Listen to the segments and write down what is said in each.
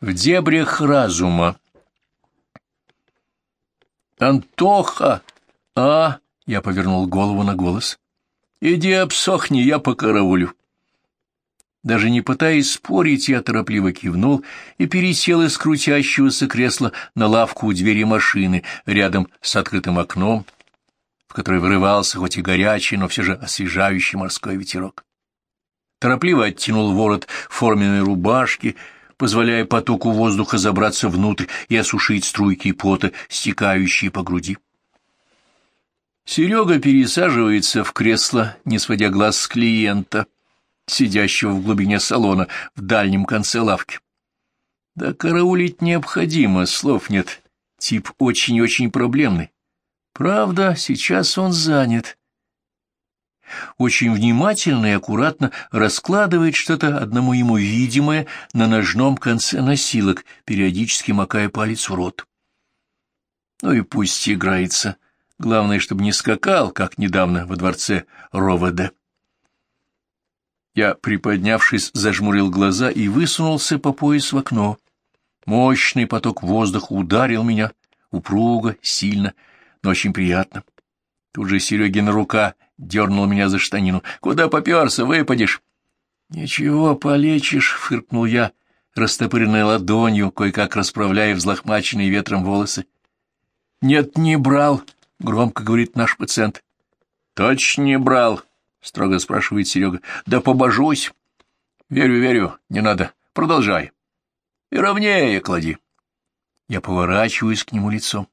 В дебрях разума. «Антоха! А!» — я повернул голову на голос. «Иди обсохни, я по караулю». Даже не пытаясь спорить, я торопливо кивнул и пересел из крутящегося кресла на лавку у двери машины, рядом с открытым окном, в которое вырывался хоть и горячий, но все же освежающий морской ветерок. Торопливо оттянул ворот форменной рубашки, позволяя потоку воздуха забраться внутрь и осушить струйки пота, стекающие по груди. Серега пересаживается в кресло, не сводя глаз с клиента — сидящего в глубине салона в дальнем конце лавки. Да караулить необходимо, слов нет. Тип очень-очень проблемный. Правда, сейчас он занят. Очень внимательно и аккуратно раскладывает что-то одному ему видимое на ножном конце носилок, периодически макая палец в рот. Ну и пусть играется. Главное, чтобы не скакал, как недавно во дворце Ровода. Я, приподнявшись, зажмурил глаза и высунулся по пояс в окно. Мощный поток воздуха ударил меня, упруго, сильно, но очень приятно. Тут же Серегина рука дернула меня за штанину. «Куда поперся? Выпадешь!» «Ничего, полечишь!» — фыркнул я, растопыренной ладонью, кое-как расправляя взлохмаченные ветром волосы. «Нет, не брал!» — громко говорит наш пациент. «Точно не брал!» — строго спрашивает Серега. — Да побожусь. — Верю, верю, не надо. Продолжай. — И ровнее клади. Я поворачиваюсь к нему лицом.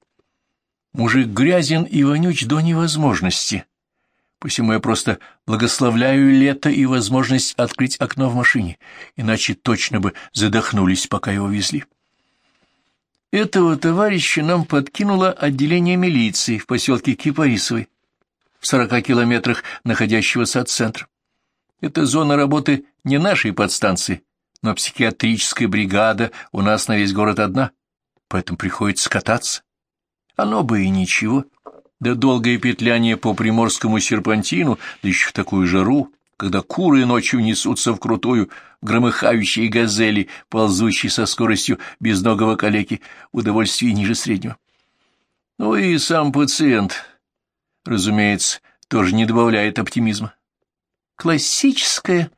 Мужик грязен и вонюч до невозможности. Посему я просто благословляю лето и возможность открыть окно в машине, иначе точно бы задохнулись, пока его везли. Этого товарища нам подкинуло отделение милиции в поселке Кипарисовой в сорока километрах находящегося от центра. Это зона работы не нашей подстанции, но психиатрическая бригада у нас на весь город одна, поэтому приходится кататься. Оно бы и ничего. Да долгое петляние по приморскому серпантину, да еще в такую жару, когда куры ночью несутся крутую, громыхающие газели, ползущие со скоростью безногого калеки, удовольствие ниже среднего. Ну и сам пациент, разумеется, тоже не добавляет оптимизма. Классическая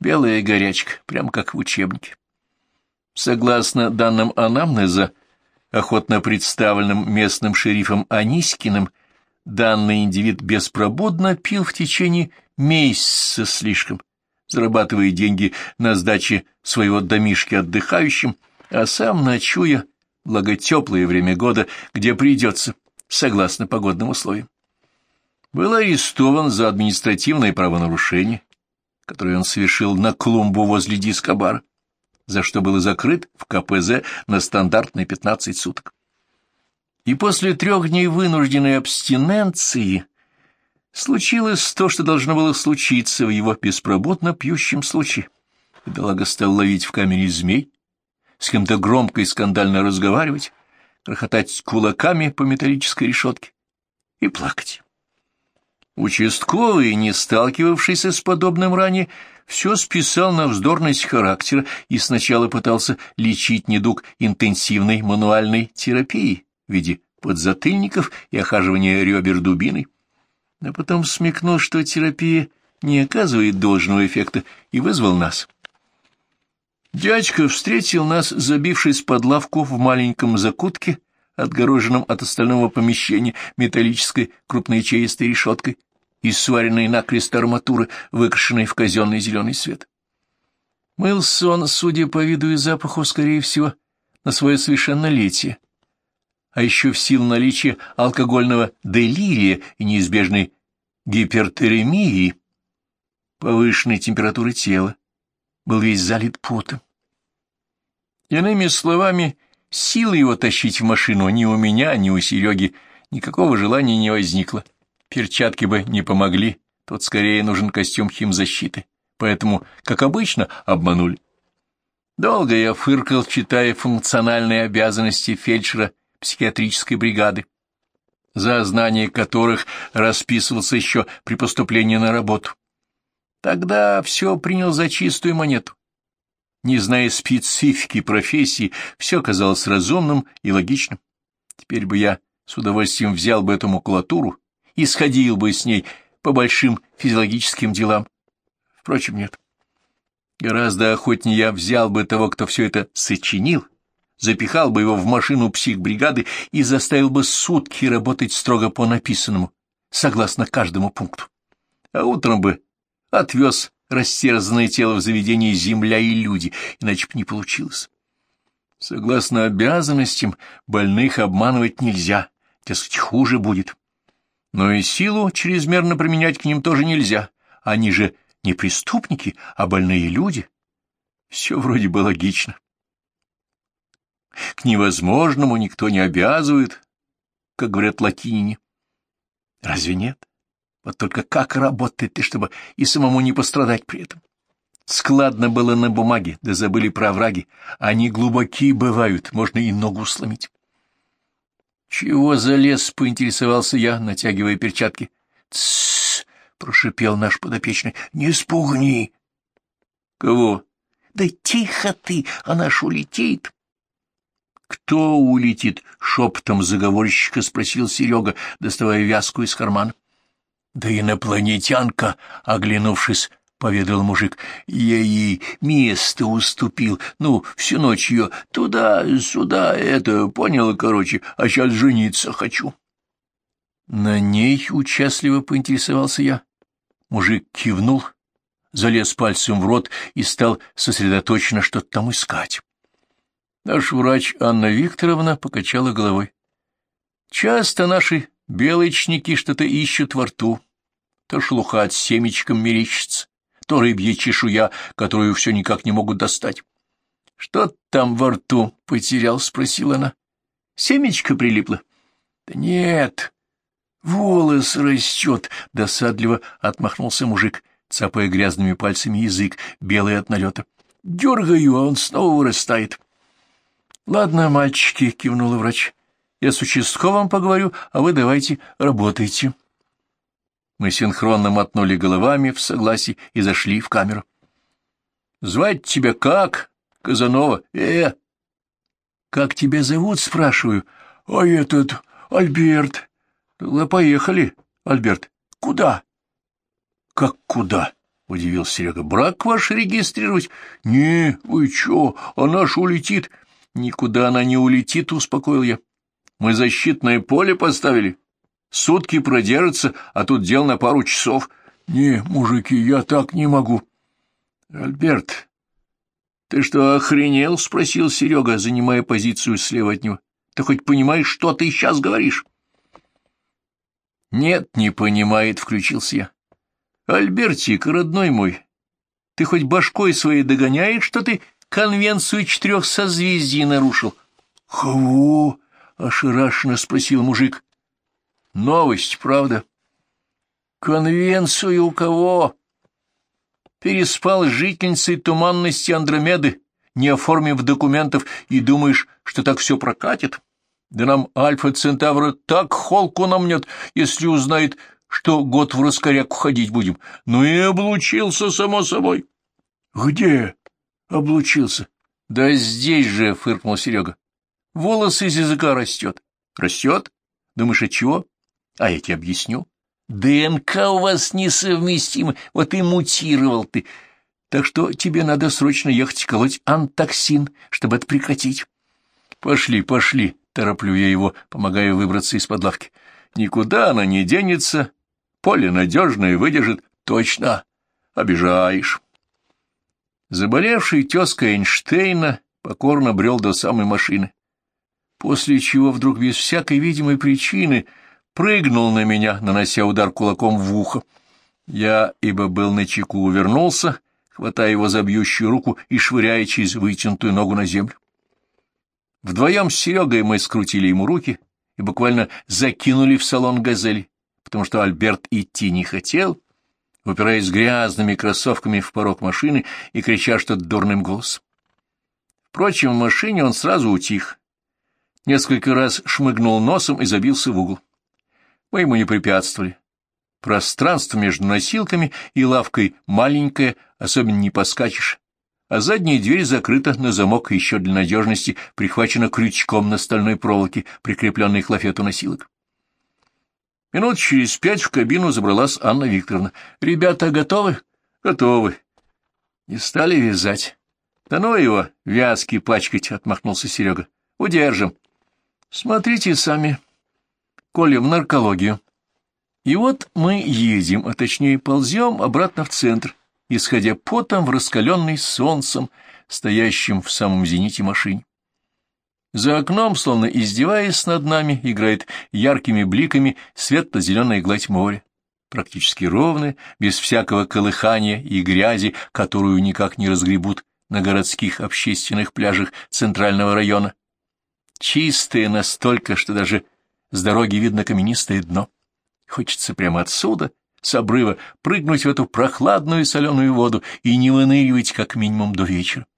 белая горячка, прям как в учебнике. Согласно данным анамнеза, охотно представленным местным шерифом Аниськиным, данный индивид беспробудно пил в течение месяца слишком, зарабатывая деньги на сдаче своего домишки отдыхающим, а сам ночуя, благо теплое время года, где придется, согласно погодным условиям был арестован за административное правонарушение, которое он совершил на клумбу возле дискобара, за что был закрыт в КПЗ на стандартные 15 суток. И после трех дней вынужденной абстиненции случилось то, что должно было случиться в его беспробудно пьющем случае. Бедолага стал ловить в камере змей, с кем-то громко и скандально разговаривать, грохотать кулаками по металлической решетке и плакать. Участковый, не сталкивавшийся с подобным ранее, все списал на вздорность характера и сначала пытался лечить недуг интенсивной мануальной терапии в виде подзатыльников и охаживания ребер дубиной, а потом смекнул, что терапия не оказывает должного эффекта, и вызвал нас. Дядька встретил нас, забившись под лавку в маленьком закутке, отгороженном от остального помещения металлической крупноячеистой решеткой из сваренной накрест арматуры, выкрашенной в казенный зеленый свет. Мылся он, судя по виду и запаху, скорее всего, на свое совершеннолетие, а еще в силу наличия алкогольного делирия и неизбежной гипертеремии, повышенной температуры тела, был весь залит потом. Иными словами, Силы его тащить в машину ни у меня, ни у Сереги никакого желания не возникло. Перчатки бы не помогли, тут скорее нужен костюм химзащиты, поэтому, как обычно, обманули. Долго я фыркал, читая функциональные обязанности фельдшера психиатрической бригады, за знание которых расписывался еще при поступлении на работу. Тогда все принял за чистую монету. Не зная специфики профессии, все казалось разумным и логичным. Теперь бы я с удовольствием взял бы эту макулатуру и сходил бы с ней по большим физиологическим делам. Впрочем, нет. Гораздо охотнее я взял бы того, кто все это сочинил, запихал бы его в машину психбригады и заставил бы сутки работать строго по написанному, согласно каждому пункту. А утром бы отвез растерзанное тело в заведение земля и люди, иначе бы не получилось. Согласно обязанностям, больных обманывать нельзя, дескать, хуже будет. Но и силу чрезмерно применять к ним тоже нельзя. Они же не преступники, а больные люди. Все вроде бы логично. К невозможному никто не обязывает, как говорят латинине. Разве нет? Вот только как работать ты, чтобы и самому не пострадать при этом? Складно было на бумаге, да забыли про враги. Они глубокие бывают, можно и ногу сломить. «Чего залез?» — поинтересовался я, натягивая перчатки. «Тссс!» — прошипел наш подопечный. «Не спугни!» «Кого?» «Да тихо ты, она ж улетит!» «Кто улетит?» — шепотом заговорщика спросил Серега, доставая вязку из кармана. «Да инопланетянка!» — оглянувшись, поведал мужик. Я ей место уступил. Ну, всю ночь ее туда-сюда, это, понял, короче, а сейчас жениться хочу. На ней участливо поинтересовался я. Мужик кивнул, залез пальцем в рот и стал сосредоточенно что-то там искать. Наш врач Анна Викторовна покачала головой. Часто наши белочники что-то ищут во рту, то шелуха от семечком мерещится, то рыбья чешуя, которую все никак не могут достать. — Что там во рту потерял? — спросила она. — Семечко прилипло. — Да нет, волос растет, — досадливо отмахнулся мужик, цапая грязными пальцами язык, белый от налета. — Дергаю, а он снова вырастает. — Ладно, мальчики, — кивнула врач. — Я с участковым поговорю, а вы давайте работайте. — мы синхронно мотнули головами в согласии и зашли в камеру. — Звать тебя как, Казанова? Э, как тебя зовут, спрашиваю. — А этот, Альберт. — Да поехали, Альберт. — Куда? — Как куда? — удивился Серега. — Брак ваш регистрировать? — Не, вы чё, она ж улетит. — Никуда она не улетит, — успокоил я. — Мы защитное поле поставили. Сутки продержится, а тут дел на пару часов. Не, мужики, я так не могу. Альберт, ты что, охренел? — спросил Серега, занимая позицию слева от него. Ты хоть понимаешь, что ты сейчас говоришь? Нет, не понимает, — включился я. Альбертик, родной мой, ты хоть башкой своей догоняешь, что ты конвенцию четырех созвездий нарушил? — Кого? — ошарашенно спросил мужик. Новость, правда? Конвенцию у кого? Переспал с жительницей туманности Андромеды, не оформив документов, и думаешь, что так все прокатит? Да нам Альфа-Центавра так холку намнет, если узнает, что год в раскоряку ходить будем. Ну и облучился, само собой. — Где облучился? — Да здесь же, — фыркнул Серега. — Волос из языка растет. — Растет? Думаешь, от чего? А я тебе объясню. ДНК у вас несовместимы, вот и мутировал ты. Так что тебе надо срочно ехать колоть антоксин, чтобы это прекратить. Пошли, пошли, тороплю я его, помогая выбраться из-под лавки. Никуда она не денется, поле надежное выдержит. Точно, обижаешь. Заболевший тезка Эйнштейна покорно брел до самой машины, после чего вдруг без всякой видимой причины — прыгнул на меня, нанося удар кулаком в ухо. Я, ибо был на чеку, увернулся, хватая его за бьющую руку и швыряя через вытянутую ногу на землю. Вдвоем с Серегой мы скрутили ему руки и буквально закинули в салон «Газели», потому что Альберт идти не хотел, упираясь грязными кроссовками в порог машины и крича что-то дурным голосом. Впрочем, в машине он сразу утих, несколько раз шмыгнул носом и забился в угол. Мы ему не препятствовали. Пространство между носилками и лавкой маленькое, особенно не поскачешь. а задняя дверь закрыта на замок и еще для надежности прихвачена крючком на стальной проволоке, прикрепленной к лафету носилок. Минут через пять в кабину забралась Анна Викторовна. — Ребята готовы? — Готовы. — Не стали вязать. — Да ну его, вязки пачкать, — отмахнулся Серега. — Удержим. — Смотрите сами. Коля, в наркологию. И вот мы едем, а точнее ползем обратно в центр, исходя потом в раскаленный солнцем, стоящим в самом зените машине. За окном, словно издеваясь над нами, играет яркими бликами светло-зеленая гладь моря, практически ровная, без всякого колыхания и грязи, которую никак не разгребут на городских общественных пляжах центрального района. Чистая настолько, что даже с дороги видно каменистое дно. Хочется прямо отсюда, с обрыва, прыгнуть в эту прохладную соленую воду и не выныривать как минимум до вечера. —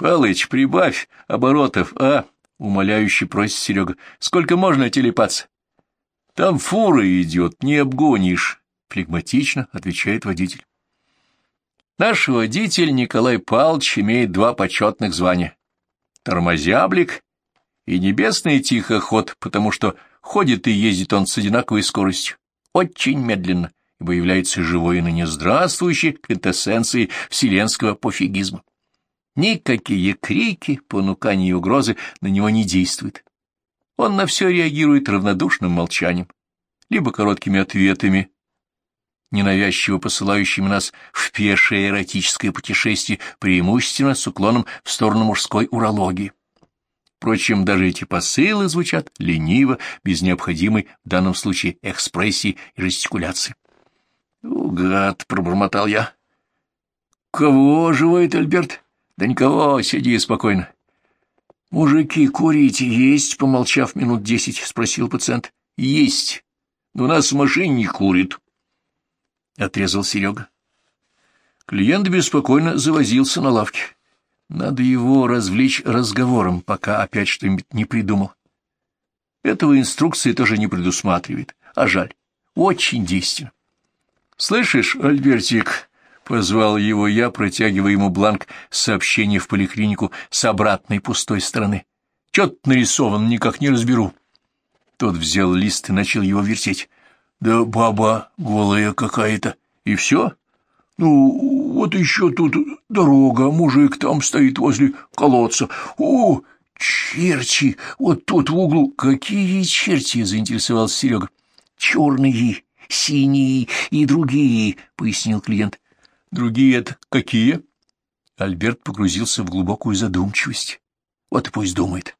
Палыч, прибавь оборотов, а? — умоляюще просит Серега. — Сколько можно телепаться? — Там фура идет, не обгонишь, — флегматично отвечает водитель. Наш водитель Николай Павлович имеет два почетных звания — тормозяблик и небесный тихоход, потому что ходит и ездит он с одинаковой скоростью, очень медленно, ибо является живой и ныне здравствующей квинтэссенцией вселенского пофигизма. Никакие крики, понукания и угрозы на него не действуют. Он на все реагирует равнодушным молчанием, либо короткими ответами, ненавязчиво посылающими нас в пешее эротическое путешествие, преимущественно с уклоном в сторону мужской урологии. Впрочем, даже эти посылы звучат лениво, без необходимой в данном случае экспрессии и жестикуляции. — Гад! — пробормотал я. — Кого живает Альберт? — Да никого, сиди спокойно. — Мужики, курите есть? — помолчав минут десять, спросил пациент. — Есть. Но у нас в машине не курит. — отрезал Серега. Клиент беспокойно завозился на лавке. Надо его развлечь разговором, пока опять что-нибудь не придумал. Этого инструкции тоже не предусматривает, а жаль, очень действенно. — Слышишь, Альбертик, — позвал его я, протягивая ему бланк сообщения в поликлинику с обратной пустой стороны. — Чё тут нарисован, никак не разберу. Тот взял лист и начал его вертеть. — Да баба голая какая-то. И все? Ну, вот еще тут дорога, мужик там стоит возле колодца. О, черти, вот тут в углу. Какие черти, заинтересовался Серега. Черные, синие и другие, пояснил клиент. Другие это какие? Альберт погрузился в глубокую задумчивость. Вот и пусть думает.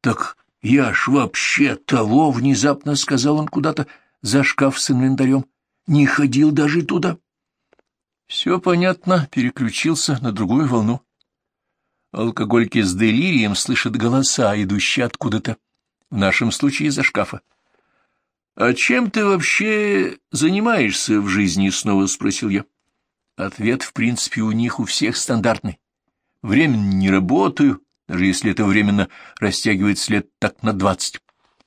Так я ж вообще того, внезапно сказал он куда-то за шкаф с инвентарем. Не ходил даже туда. Все понятно, переключился на другую волну. Алкогольки с делирием слышат голоса, идущие откуда-то, в нашем случае из-за шкафа. — А чем ты вообще занимаешься в жизни? — снова спросил я. Ответ, в принципе, у них у всех стандартный. Временно не работаю, даже если это временно растягивает след так на двадцать.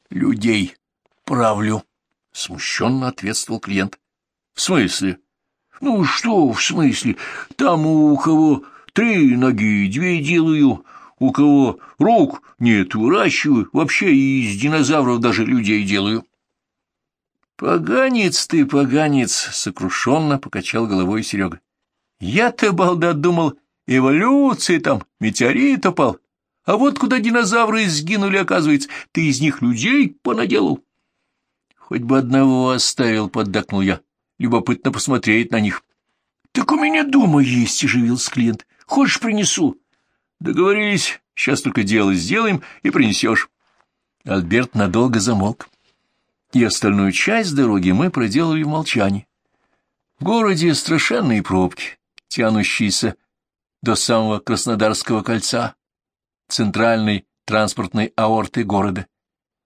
Людей правлю, — смущенно ответствовал клиент. — В смысле? — ну, что в смысле? Там у кого три ноги, две делаю, у кого рук нет, выращиваю, вообще из динозавров даже людей делаю. Поганец ты, поганец, сокрушенно покачал головой Серега. Я-то, балда, думал, эволюции там, метеорит упал. А вот куда динозавры сгинули, оказывается, ты из них людей понаделал. Хоть бы одного оставил, поддакнул я. Любопытно посмотреть на них. — Так у меня дома есть, — оживился клиент. — Хочешь, принесу? — Договорились. Сейчас только дело сделаем и принесешь. Альберт надолго замолк. И остальную часть дороги мы проделали в молчании. В городе страшенные пробки, тянущиеся до самого Краснодарского кольца, центральной транспортной аорты города.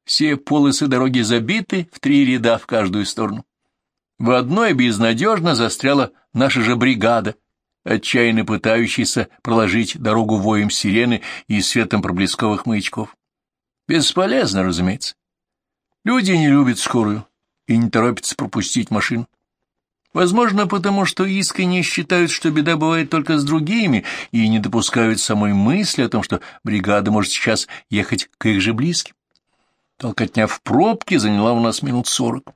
Все полосы дороги забиты в три ряда в каждую сторону. В одной безнадежно застряла наша же бригада, отчаянно пытающаяся проложить дорогу воем сирены и светом проблесковых маячков. Бесполезно, разумеется. Люди не любят скорую и не торопятся пропустить машину. Возможно, потому что искренне считают, что беда бывает только с другими, и не допускают самой мысли о том, что бригада может сейчас ехать к их же близким. Толкотня в пробке заняла у нас минут сорок.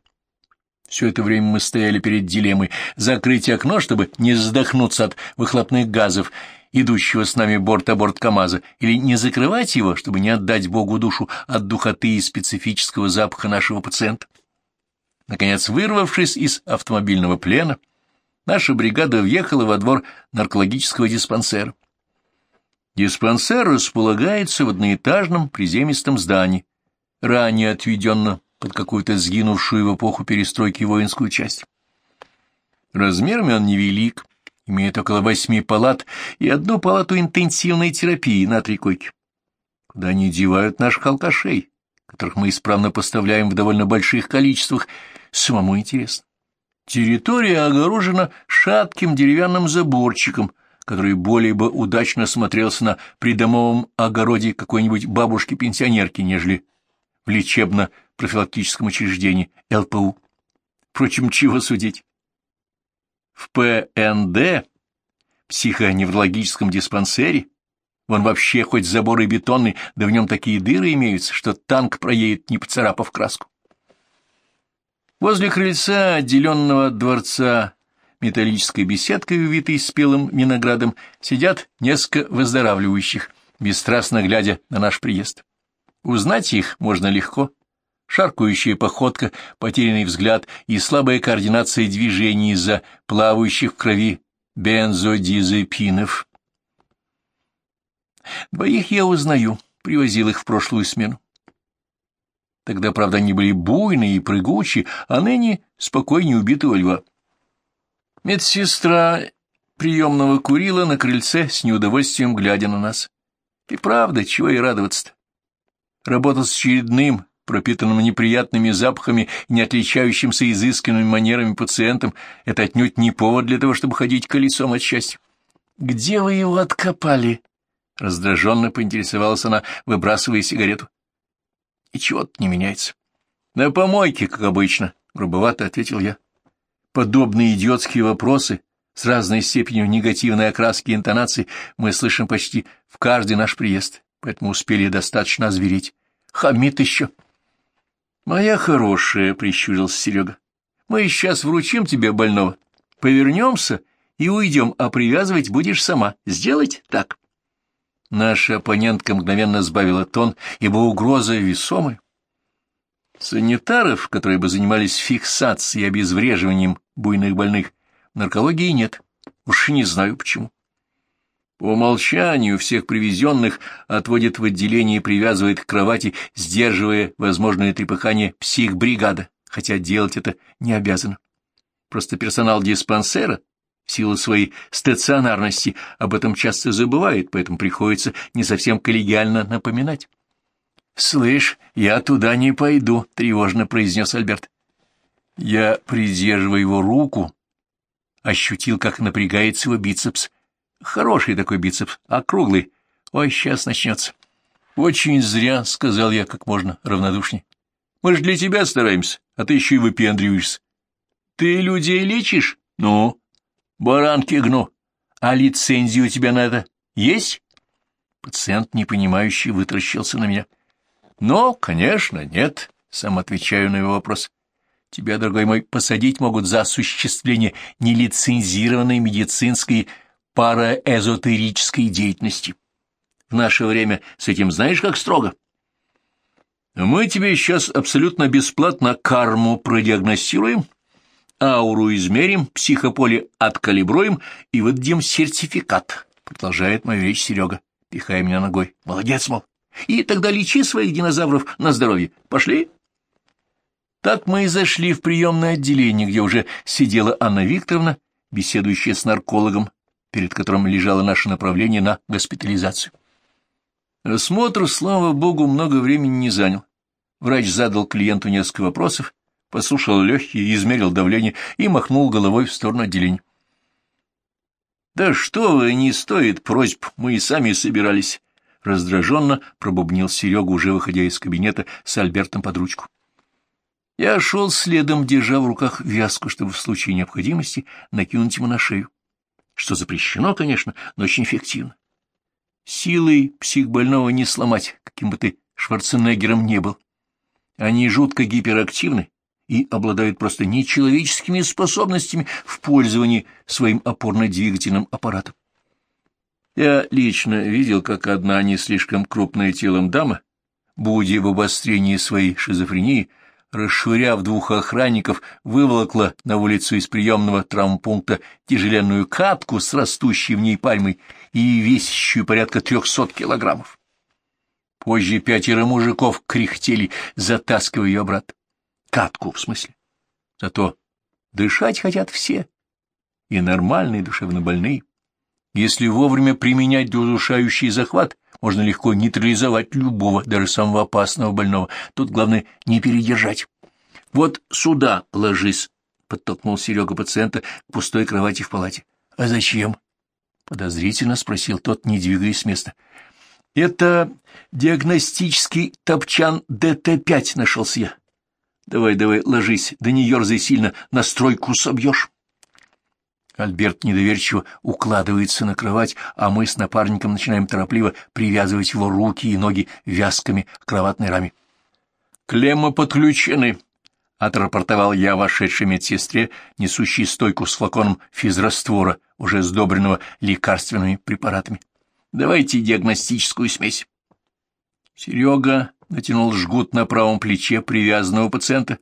Все это время мы стояли перед дилеммой закрыть окно, чтобы не задохнуться от выхлопных газов, идущего с нами борт-а-борт КамАЗа, или не закрывать его, чтобы не отдать Богу душу от духоты и специфического запаха нашего пациента. Наконец, вырвавшись из автомобильного плена, наша бригада въехала во двор наркологического диспансера. Диспансер располагается в одноэтажном приземистом здании, ранее отведенно под какую-то сгинувшую в эпоху перестройки воинскую часть. Размерами он невелик, имеет около восьми палат и одну палату интенсивной терапии на три койки. Куда они девают наших алкашей, которых мы исправно поставляем в довольно больших количествах, самому интересно. Территория огорожена шатким деревянным заборчиком, который более бы удачно смотрелся на придомовом огороде какой-нибудь бабушки-пенсионерки, нежели в лечебно-профилактическом учреждении ЛПУ. Впрочем, чего судить? В ПНД, психоневрологическом диспансере, вон вообще хоть забор и бетонный, да в нем такие дыры имеются, что танк проедет, не поцарапав краску. Возле крыльца, отделенного от дворца металлической беседкой, увитой спелым виноградом, сидят несколько выздоравливающих, бесстрастно глядя на наш приезд. Узнать их можно легко. Шаркающая походка, потерянный взгляд и слабая координация движений из-за плавающих в крови бензодизепинов. Двоих я узнаю, привозил их в прошлую смену. Тогда, правда, они были буйные и прыгучие, а ныне спокойнее убитого льва. Медсестра приемного курила на крыльце с неудовольствием, глядя на нас. И правда, чего и радоваться-то. Работа с очередным, пропитанным неприятными запахами и не отличающимся изысканными манерами пациентом, это отнюдь не повод для того, чтобы ходить колесом от счастья. «Где вы его откопали?» — раздраженно поинтересовалась она, выбрасывая сигарету. И чего-то не меняется. — На помойке, как обычно, — грубовато ответил я. Подобные идиотские вопросы с разной степенью негативной окраски и интонации мы слышим почти в каждый наш приезд, поэтому успели достаточно озвереть. Хамит еще. — Моя хорошая, — прищурился Серега, — мы сейчас вручим тебе больного. Повернемся и уйдем, а привязывать будешь сама. Сделать так. Наша оппонентка мгновенно сбавила тон, ибо угроза весомая. Санитаров, которые бы занимались фиксацией и обезвреживанием буйных больных, наркологии нет. Уж не знаю почему. По умолчанию всех привезенных отводит в отделение и привязывает к кровати, сдерживая возможное трепыхание психбригада, хотя делать это не обязано. Просто персонал диспансера в силу своей стационарности об этом часто забывает, поэтому приходится не совсем коллегиально напоминать. «Слышь, я туда не пойду», — тревожно произнес Альберт. Я, придерживая его руку, ощутил, как напрягается его бицепс. Хороший такой бицепс, округлый. Ой, сейчас начнется. «Очень зря», — сказал я как можно равнодушней. «Мы же для тебя стараемся, а ты еще и выпендриваешься». «Ты людей лечишь?» «Ну?» Баранки гну. А лицензия у тебя на это есть? Пациент, непонимающий, вытращился на меня. Но, конечно, нет, сам отвечаю на его вопрос. Тебя, дорогой мой, посадить могут за осуществление нелицензированной медицинской параэзотерической деятельности. В наше время с этим знаешь, как строго? Мы тебе сейчас абсолютно бесплатно карму продиагностируем, ауру измерим, психополе откалибруем и выдадим сертификат, продолжает мою речь Серега, пихая меня ногой. Молодец, мол. И тогда лечи своих динозавров на здоровье. Пошли? Так мы и зашли в приемное отделение, где уже сидела Анна Викторовна, беседующая с наркологом, перед которым лежало наше направление на госпитализацию. Осмотр, слава богу, много времени не занял. Врач задал клиенту несколько вопросов, послушал легкие, измерил давление и махнул головой в сторону отделения. — Да что вы, не стоит просьб, мы и сами собирались. Раздраженно пробубнил Серега, уже выходя из кабинета с Альбертом под ручку. Я шел следом, держа в руках вязку, чтобы в случае необходимости накинуть ему на шею. Что запрещено, конечно, но очень эффективно. Силой психбольного не сломать, каким бы ты Шварценеггером не был. Они жутко гиперактивны и обладают просто нечеловеческими способностями в пользовании своим опорно-двигательным аппаратом. Я лично видел, как одна не слишком крупная телом дама, будя в обострении своей шизофрении, расшвыряв двух охранников, выволокла на улицу из приемного травмпункта тяжеленную катку с растущей в ней пальмой и весящую порядка трехсот килограммов. Позже пятеро мужиков кряхтели, затаскивая ее обратно. Катку, в смысле. Зато дышать хотят все, и нормальные душевно больные. Если вовремя применять удушающий захват, можно легко нейтрализовать любого, даже самого опасного больного. Тут главное не передержать. — Вот сюда ложись, — подтолкнул Серега пациента к пустой кровати в палате. — А зачем? — подозрительно спросил тот, не двигаясь с места. — Это диагностический топчан ДТ-5 нашелся я. Давай, давай, ложись, да не ерзай сильно, настройку собьешь. Альберт недоверчиво укладывается на кровать, а мы с напарником начинаем торопливо привязывать его руки и ноги вязками к кроватной раме. «Клеммы подключены», — отрапортовал я вошедшей медсестре, несущей стойку с флаконом физраствора, уже сдобренного лекарственными препаратами. «Давайте диагностическую смесь». Серега натянул жгут на правом плече привязанного пациента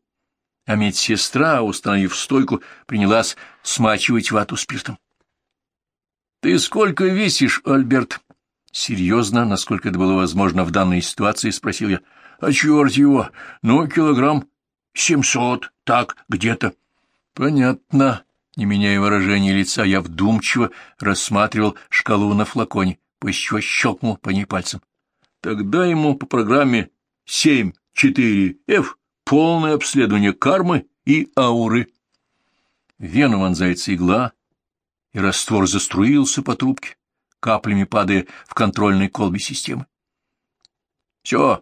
а медсестра, установив стойку, принялась смачивать вату спиртом. — Ты сколько весишь, Альберт? — серьезно, насколько это было возможно в данной ситуации, спросил я. — А черт его! Ну, килограмм семьсот, так, где-то. — Понятно. Не меняя выражения лица, я вдумчиво рассматривал шкалу на флаконе, после щелкнул по ней пальцем. — Тогда ему по программе семь четыре F полное обследование кармы и ауры. Вену вонзается игла, и раствор заструился по трубке, каплями падая в контрольной колбе системы. — Все,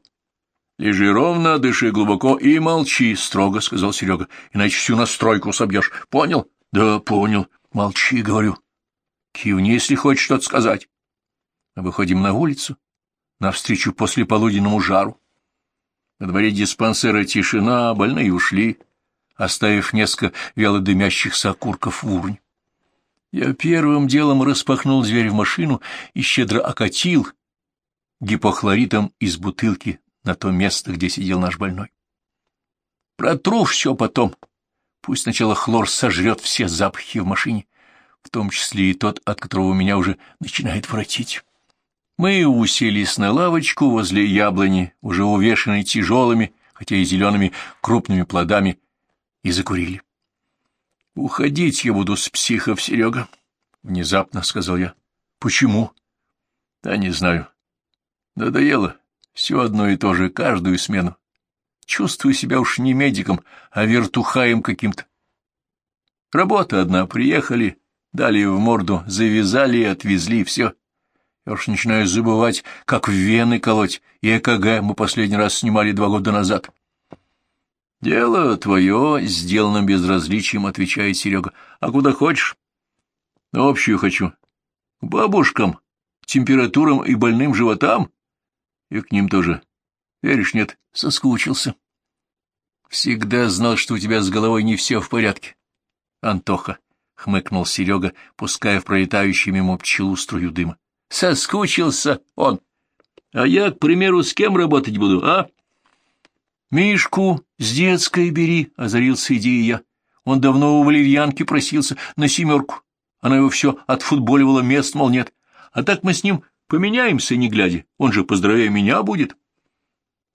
лежи ровно, дыши глубоко и молчи, — строго сказал Серега, — иначе всю настройку собьешь. Понял? — Да, понял. Молчи, говорю. Кивни, если хочешь что-то сказать. Выходим на улицу, навстречу послеполуденному жару. На дворе диспансера тишина, больные ушли, оставив несколько вяло дымящихся окурков в урне. Я первым делом распахнул дверь в машину и щедро окатил гипохлоритом из бутылки на то место, где сидел наш больной. Протру все потом. Пусть сначала хлор сожрет все запахи в машине, в том числе и тот, от которого меня уже начинает воротить. Мы уселись на лавочку возле яблони, уже увешанной тяжелыми, хотя и зелеными крупными плодами, и закурили. — Уходить я буду с психов, Серега, — внезапно сказал я. — Почему? — Да не знаю. Надоело. Все одно и то же, каждую смену. Чувствую себя уж не медиком, а вертухаем каким-то. Работа одна, приехали, дали в морду, завязали и отвезли, все. Я уж начинаю забывать, как вены колоть, и ЭКГ мы последний раз снимали два года назад. — Дело твое, — сделанным безразличием отвечает Серега. — А куда хочешь? — общую хочу. — К бабушкам, температурам и больным животам? И к ним тоже. Веришь, нет? Соскучился. Всегда знал, что у тебя с головой не все в порядке. Антоха, — хмыкнул Серега, пуская в пролетающую мимо пчелу струю дыма. Соскучился он. А я, к примеру, с кем работать буду, а? Мишку с детской бери, — озарился идеей я. Он давно у валерьянки просился на семерку. Она его все отфутболивала, мест, мол, нет. А так мы с ним поменяемся, не глядя. Он же поздравее меня будет.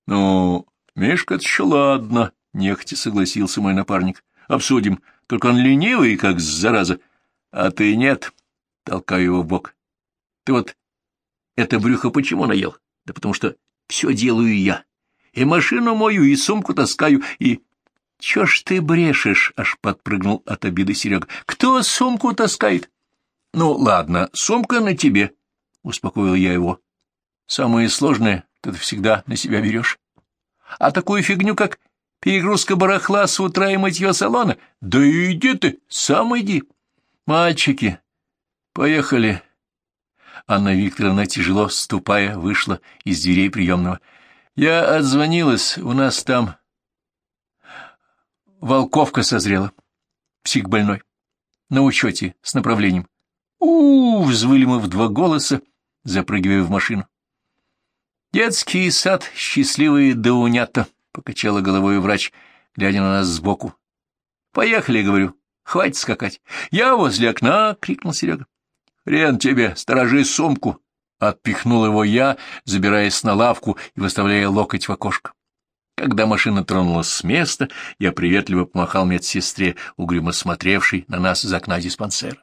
Ну, Мишка, это еще ладно, — нехотя согласился мой напарник. Обсудим. Только он ленивый, как зараза. А ты нет, — толкаю его в бок. Ты вот это брюхо почему наел? Да потому что все делаю я. И машину мою, и сумку таскаю, и... Чё ж ты брешешь? Аж подпрыгнул от обиды Серега. Кто сумку таскает? Ну, ладно, сумка на тебе, успокоил я его. Самое сложное ты всегда на себя берешь. А такую фигню, как Перегрузка барахла с утра и мытье салона? Да иди ты, сам иди. Мальчики, поехали. Анна Викторовна, тяжело ступая, вышла из дверей приемного. Я отзвонилась, у нас там волковка созрела, псих-больной, на учете, с направлением. -у, -у взвыли мы в два голоса, запрыгивая в машину. «Детский сад, счастливые даунята», — покачала головой врач, глядя на нас сбоку. «Поехали», — говорю, — «хватит скакать». «Я возле окна», — крикнул Серега. «Хрен тебе, сторожи сумку!» — отпихнул его я, забираясь на лавку и выставляя локоть в окошко. Когда машина тронулась с места, я приветливо помахал медсестре, угрюмо смотревшей на нас из окна диспансера.